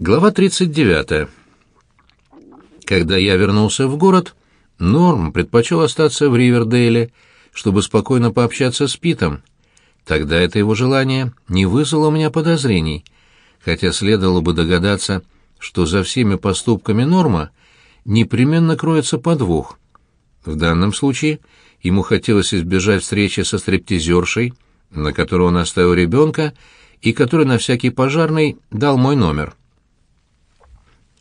Глава 39. Когда я вернулся в город, Норм предпочел остаться в Ривердейле, чтобы спокойно пообщаться с Питом. Тогда это его желание не вызвало у меня подозрений, хотя следовало бы догадаться, что за всеми поступками Норма непременно кроется подвох. В данном случае ему хотелось избежать встречи со стриптизершей, на которую он оставил ребенка, и который на всякий пожарный дал мой номер.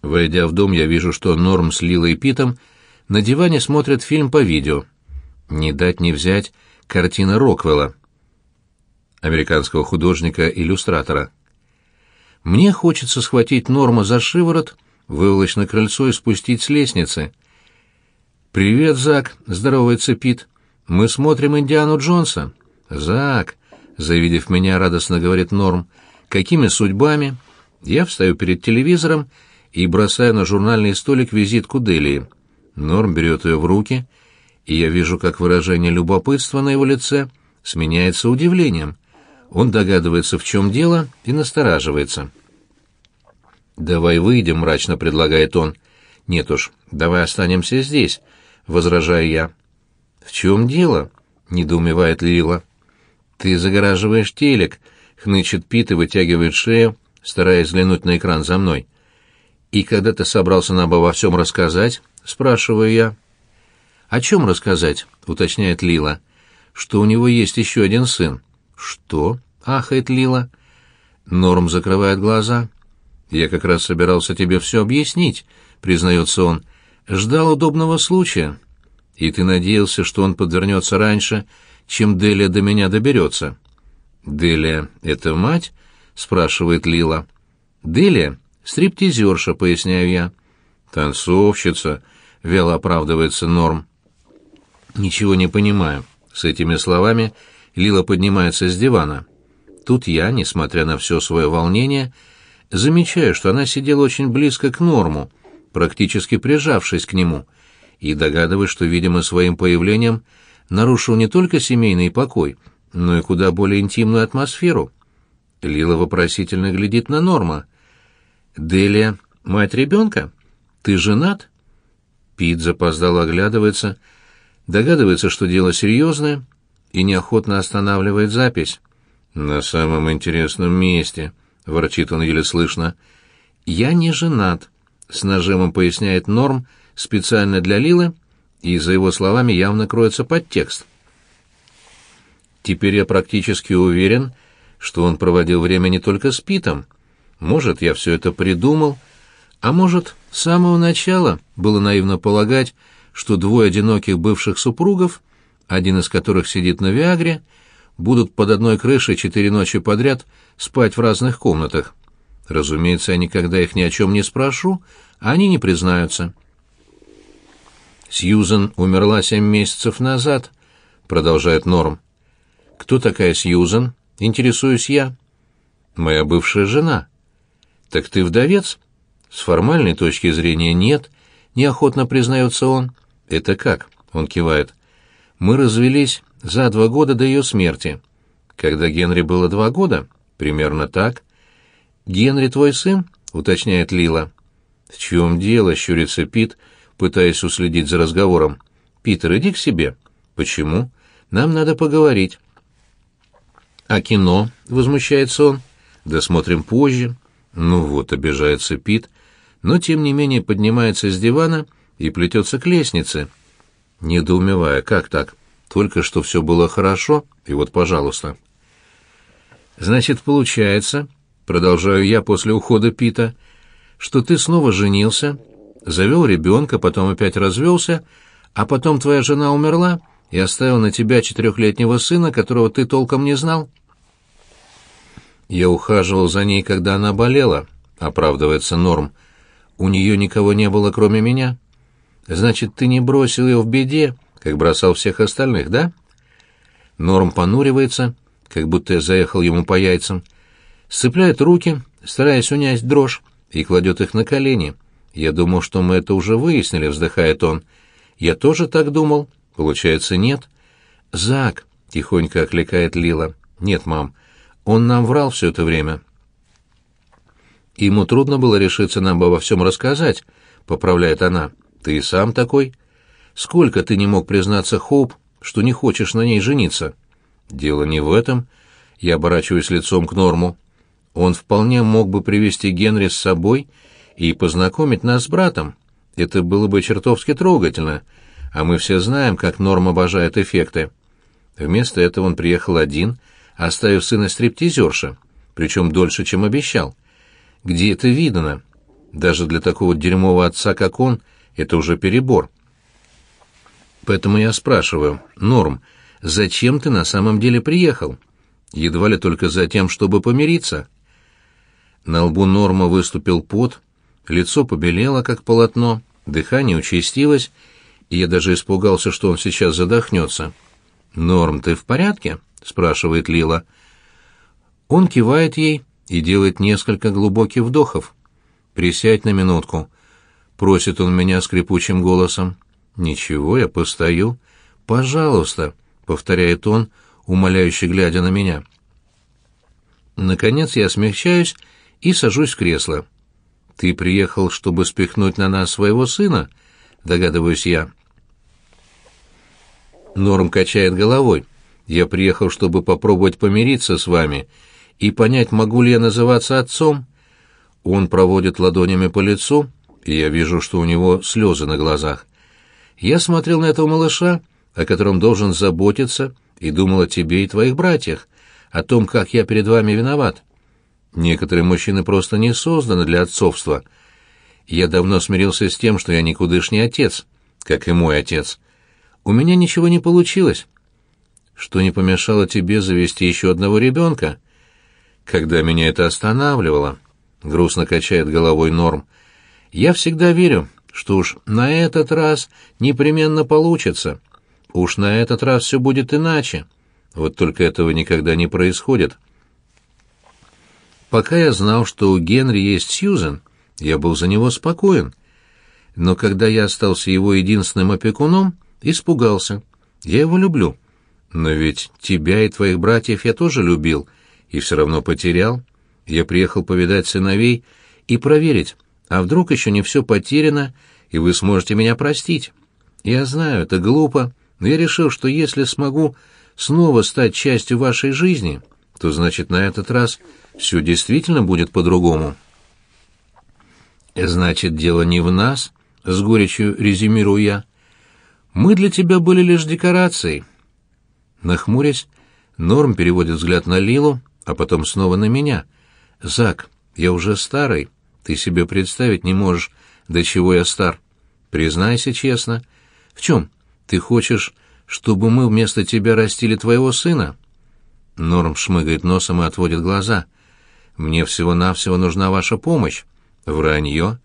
Войдя в дом, я вижу, что Норм с Лилой и Питом на диване смотрят фильм по видео. Не дать не взять картина Роквелла, американского художника-иллюстратора. Мне хочется схватить Норма за шиворот, выволочь на крыльцо и спустить с лестницы. «Привет, Зак!» — здоровается Пит. «Мы смотрим Индиану Джонса». «Зак!» — завидев меня, радостно говорит Норм. «Какими судьбами?» Я встаю перед телевизором и бросаю на журнальный столик визитку Делии. Норм берет ее в руки, и я вижу, как выражение любопытства на его лице сменяется удивлением. Он догадывается, в чем дело, и настораживается. «Давай выйдем», — мрачно предлагает он. «Нет уж, давай останемся здесь», — возражаю я. «В чем дело?» — недоумевает Лила. «Ты загораживаешь телек», — хнычет Пит и вытягивает шею, стараясь взглянуть на экран за мной. «И когда ты собрался нам обо всем рассказать?» — спрашиваю я. «О чем рассказать?» — уточняет Лила. «Что у него есть еще один сын». «Что?» — ахает Лила. Норм закрывает глаза. «Я как раз собирался тебе все объяснить», — признается он. «Ждал удобного случая. И ты надеялся, что он подвернется раньше, чем Делия до меня доберется». «Делия — это мать?» — спрашивает Лила. «Делия Стриптизерша, поясняю я. Танцовщица, вяло оправдывается Норм. Ничего не понимаю. С этими словами Лила поднимается с дивана. Тут я, несмотря на все свое волнение, замечаю, что она сидела очень близко к Норму, практически прижавшись к нему, и догадываюсь, что, видимо, своим появлением нарушил не только семейный покой, но и куда более интимную атмосферу. Лила вопросительно глядит на Норма — «Делия, мать ребенка? Ты женат?» Пит запоздало оглядывается, догадывается, что дело серьезное, и неохотно останавливает запись. «На самом интересном месте», — ворчит он еле слышно. «Я не женат», — с нажимом поясняет Норм специально для Лилы, и за его словами явно кроется подтекст. Теперь я практически уверен, что он проводил время не только с Питом, — может, я все это придумал, а может, с самого начала было наивно полагать, что двое одиноких бывших супругов, один из которых сидит на Виагре, будут под одной крышей четыре ночи подряд спать в разных комнатах. Разумеется, я никогда их ни о чем не спрошу, а они не признаются. «Сьюзен умерла семь месяцев назад», — продолжает Норм. «Кто такая Сьюзен?» — интересуюсь я. «Моя бывшая жена». «Так ты вдовец?» «С формальной точки зрения нет», — неохотно признается он. «Это как?» — он кивает. «Мы развелись за два года до ее смерти. Когда Генри было два года? Примерно так». «Генри твой сын?» — уточняет Лила. «В чем дело?» — щурится Пит, пытаясь уследить за разговором. «Питер, иди к себе». «Почему? Нам надо поговорить». «А кино?» — возмущается он. «Досмотрим позже». Ну вот, обижается Пит, но тем не менее поднимается с дивана и плетется к лестнице, недоумевая, как так? Только что все было хорошо, и вот, пожалуйста. Значит, получается, продолжаю я после ухода Пита, что ты снова женился, завел ребенка, потом опять развелся, а потом твоя жена умерла и оставил на тебя четырехлетнего сына, которого ты толком не знал. Я ухаживал за ней, когда она болела, оправдывается Норм. У нее никого не было, кроме меня. Значит, ты не бросил ее в беде, как бросал всех остальных, да? Норм понуривается, как будто я заехал ему по яйцам, сцепляет руки, стараясь унять дрожь, и кладет их на колени. Я думал, что мы это уже выяснили, вздыхает он. Я тоже так думал. Получается, нет. Зак, тихонько окликает Лила. Нет, мам. Он нам врал все это время. Ему трудно было решиться нам обо всем рассказать, поправляет она. Ты и сам такой. Сколько ты не мог признаться Хоуп, что не хочешь на ней жениться? Дело не в этом. Я оборачиваюсь лицом к Норму. Он вполне мог бы привести Генри с собой и познакомить нас с братом. Это было бы чертовски трогательно, а мы все знаем, как Норм обожает эффекты. Вместо этого он приехал один, оставив сына стриптизерша, причем дольше, чем обещал. Где это видано? Даже для такого дерьмового отца, как он, это уже перебор. Поэтому я спрашиваю, Норм, зачем ты на самом деле приехал? Едва ли только за тем, чтобы помириться. На лбу Норма выступил пот, лицо побелело, как полотно, дыхание участилось, и я даже испугался, что он сейчас задохнется. «Норм, ты в порядке?» — спрашивает Лила. Он кивает ей и делает несколько глубоких вдохов. «Присядь на минутку», — просит он меня скрипучим голосом. «Ничего, я постою. Пожалуйста», — повторяет он, умоляюще глядя на меня. Наконец я смягчаюсь и сажусь в кресло. «Ты приехал, чтобы спихнуть на нас своего сына?» — догадываюсь я. Норм качает головой. «Я приехал, чтобы попробовать помириться с вами и понять, могу ли я называться отцом». Он проводит ладонями по лицу, и я вижу, что у него слезы на глазах. Я смотрел на этого малыша, о котором должен заботиться, и думал о тебе и твоих братьях, о том, как я перед вами виноват. Некоторые мужчины просто не созданы для отцовства. Я давно смирился с тем, что я никудышний отец, как и мой отец. У меня ничего не получилось. Что не помешало тебе завести еще одного ребенка? Когда меня это останавливало, грустно качает головой Норм, я всегда верю, что уж на этот раз непременно получится. Уж на этот раз все будет иначе. Вот только этого никогда не происходит. Пока я знал, что у Генри есть Сьюзен, я был за него спокоен. Но когда я остался его единственным опекуном, Испугался. Я его люблю. Но ведь тебя и твоих братьев я тоже любил, и все равно потерял. Я приехал повидать сыновей и проверить, а вдруг еще не все потеряно, и вы сможете меня простить. Я знаю, это глупо, но я решил, что если смогу снова стать частью вашей жизни, то значит на этот раз все действительно будет по-другому. Значит, дело не в нас, с горечью резюмирую я. Мы для тебя были лишь декорацией. Нахмурясь, Норм переводит взгляд на Лилу, а потом снова на меня. Зак, я уже старый. Ты себе представить не можешь, до чего я стар. Признайся честно. В чем? Ты хочешь, чтобы мы вместо тебя растили твоего сына? Норм шмыгает носом и отводит глаза. Мне всего-навсего нужна ваша помощь. Вранье.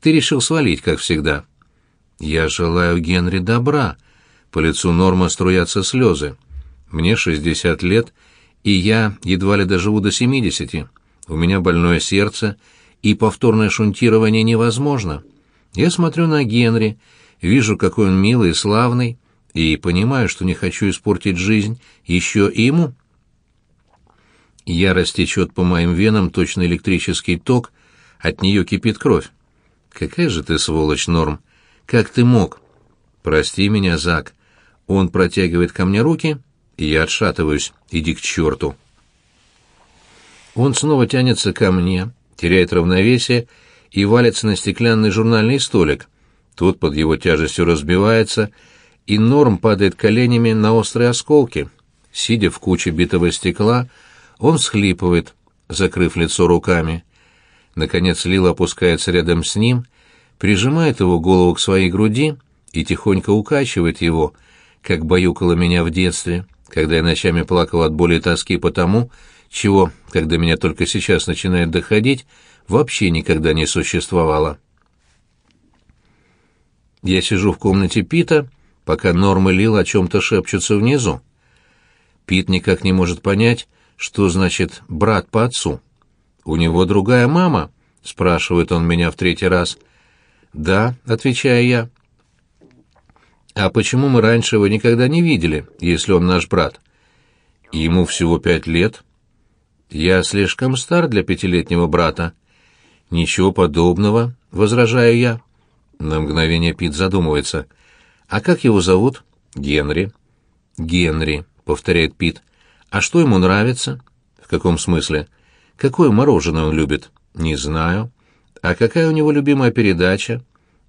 Ты решил свалить, как всегда. «Я желаю Генри добра». По лицу Норма струятся слезы. «Мне шестьдесят лет, и я едва ли доживу до семидесяти. У меня больное сердце, и повторное шунтирование невозможно. Я смотрю на Генри, вижу, какой он милый и славный, и понимаю, что не хочу испортить жизнь еще и ему». Ярость течет по моим венам точно электрический ток, от нее кипит кровь. «Какая же ты сволочь, Норм!» Как ты мог? Прости меня, Зак. Он протягивает ко мне руки, и я отшатываюсь. Иди к черту. Он снова тянется ко мне, теряет равновесие и валится на стеклянный журнальный столик. Тот под его тяжестью разбивается, и Норм падает коленями на острые осколки. Сидя в куче битого стекла, он всхлипывает, закрыв лицо руками. Наконец Лила опускается рядом с ним — прижимает его голову к своей груди и тихонько укачивает его, как баюкало меня в детстве, когда я ночами плакал от боли и тоски по тому, чего, когда меня только сейчас начинает доходить, вообще никогда не существовало. Я сижу в комнате Пита, пока Норм и Лил о чем-то шепчутся внизу. Пит никак не может понять, что значит «брат по отцу». «У него другая мама?» — спрашивает он меня в третий раз — «Да», — отвечаю я. «А почему мы раньше его никогда не видели, если он наш брат?» «Ему всего пять лет». «Я слишком стар для пятилетнего брата». «Ничего подобного», — возражаю я. На мгновение Пит задумывается. «А как его зовут?» «Генри». «Генри», — повторяет Пит. «А что ему нравится?» «В каком смысле?» «Какое мороженое он любит?» «Не знаю». «А какая у него любимая передача?»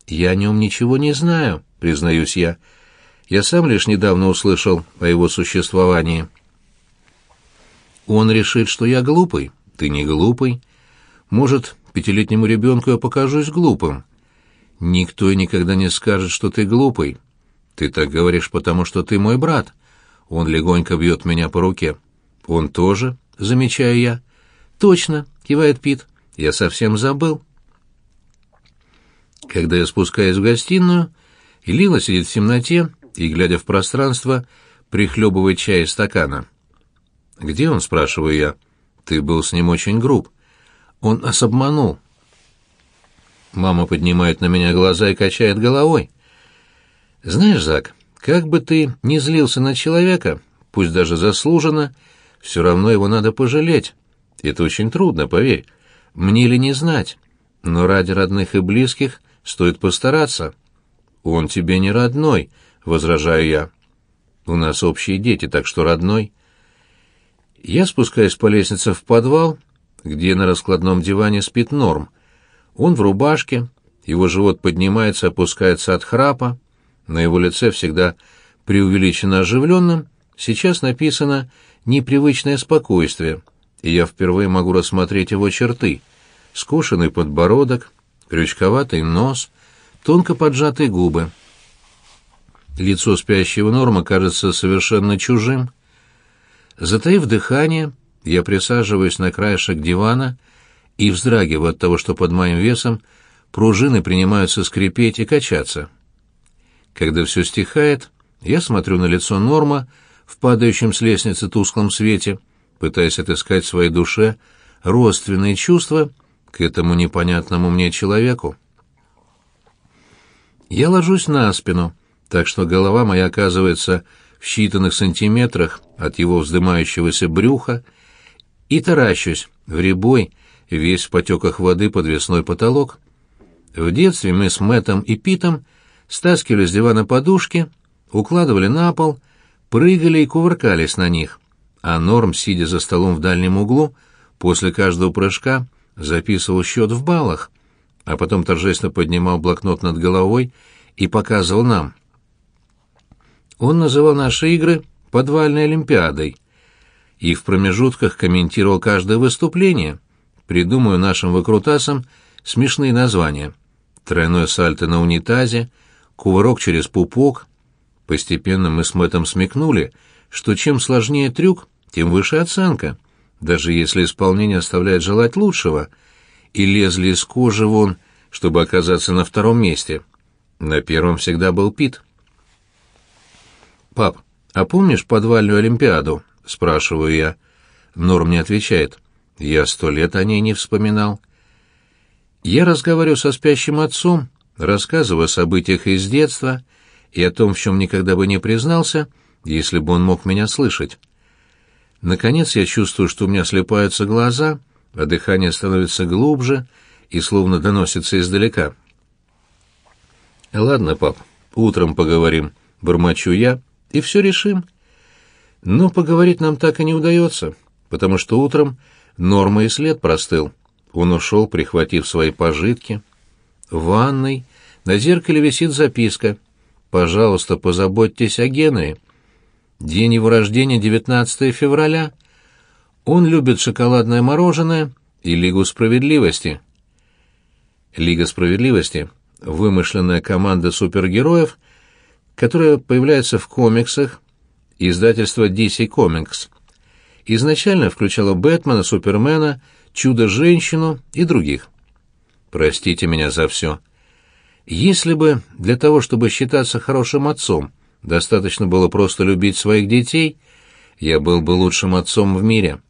«Я о нем ничего не знаю», — признаюсь я. «Я сам лишь недавно услышал о его существовании». «Он решит, что я глупый. Ты не глупый. Может, пятилетнему ребенку я покажусь глупым. Никто и никогда не скажет, что ты глупый. Ты так говоришь, потому что ты мой брат. Он легонько бьет меня по руке. Он тоже, замечаю я. Точно, кивает Пит. Я совсем забыл. Когда я спускаюсь в гостиную, Лила сидит в темноте и, глядя в пространство, прихлебывает чай из стакана. «Где он?» — спрашиваю я. «Ты был с ним очень груб. Он нас обманул». Мама поднимает на меня глаза и качает головой. «Знаешь, Зак, как бы ты ни злился на человека, пусть даже заслуженно, все равно его надо пожалеть. Это очень трудно, поверь. Мне ли не знать? Но ради родных и близких стоит постараться. Он тебе не родной, возражаю я. У нас общие дети, так что родной. Я спускаюсь по лестнице в подвал, где на раскладном диване спит Норм. Он в рубашке, его живот поднимается, опускается от храпа, на его лице всегда преувеличенно оживленным, сейчас написано «непривычное спокойствие», и я впервые могу рассмотреть его черты. Скошенный подбородок, крючковатый нос, тонко поджатые губы. Лицо спящего Норма кажется совершенно чужим. Затаив дыхание, я присаживаюсь на краешек дивана и вздрагиваю от того, что под моим весом пружины принимаются скрипеть и качаться. Когда все стихает, я смотрю на лицо Норма в падающем с лестницы тусклом свете, пытаясь отыскать в своей душе родственные чувства к этому непонятному мне человеку. Я ложусь на спину, так что голова моя оказывается в считанных сантиметрах от его вздымающегося брюха, и таращусь в рябой, весь в потеках воды подвесной потолок. В детстве мы с Мэтом и Питом стаскивали с дивана подушки, укладывали на пол, прыгали и кувыркались на них, а Норм, сидя за столом в дальнем углу, после каждого прыжка записывал счет в баллах, а потом торжественно поднимал блокнот над головой и показывал нам. Он называл наши игры «подвальной олимпиадой» и в промежутках комментировал каждое выступление, придумывая нашим выкрутасам смешные названия. Тройное сальто на унитазе, кувырок через пупок. Постепенно мы с Мэттом смекнули, что чем сложнее трюк, тем выше оценка, даже если исполнение оставляет желать лучшего, и лезли из кожи вон, чтобы оказаться на втором месте. На первом всегда был Пит. «Пап, а помнишь подвальную Олимпиаду?» — спрашиваю я. Норм не отвечает. Я сто лет о ней не вспоминал. Я разговариваю со спящим отцом, рассказываю о событиях из детства и о том, в чем никогда бы не признался, если бы он мог меня слышать. Наконец я чувствую, что у меня слепаются глаза, а дыхание становится глубже и словно доносится издалека. «Ладно, пап, утром поговорим», — бормочу я, — «и все решим». Но поговорить нам так и не удается, потому что утром Норма и след простыл. Он ушел, прихватив свои пожитки. В ванной на зеркале висит записка. «Пожалуйста, позаботьтесь о Генри. День его рождения 19 февраля. Он любит шоколадное мороженое и Лигу справедливости». Лига справедливости — вымышленная команда супергероев, которая появляется в комиксах издательства DC Comics. Изначально включала Бэтмена, Супермена, Чудо-женщину и других. Простите меня за все. Если бы для того, чтобы считаться хорошим отцом, достаточно было просто любить своих детей, я был бы лучшим отцом в мире.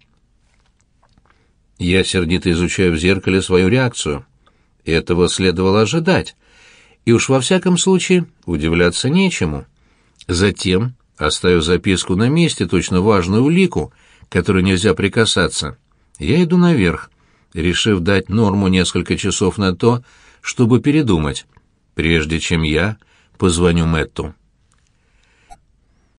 Я сердито изучаю в зеркале свою реакцию. Этого следовало ожидать. И уж во всяком случае удивляться нечему. Затем Оставив записку на месте, точно важную улику, которой нельзя прикасаться, я иду наверх, решив дать Норму несколько часов на то, чтобы передумать, прежде чем я позвоню Мэтту.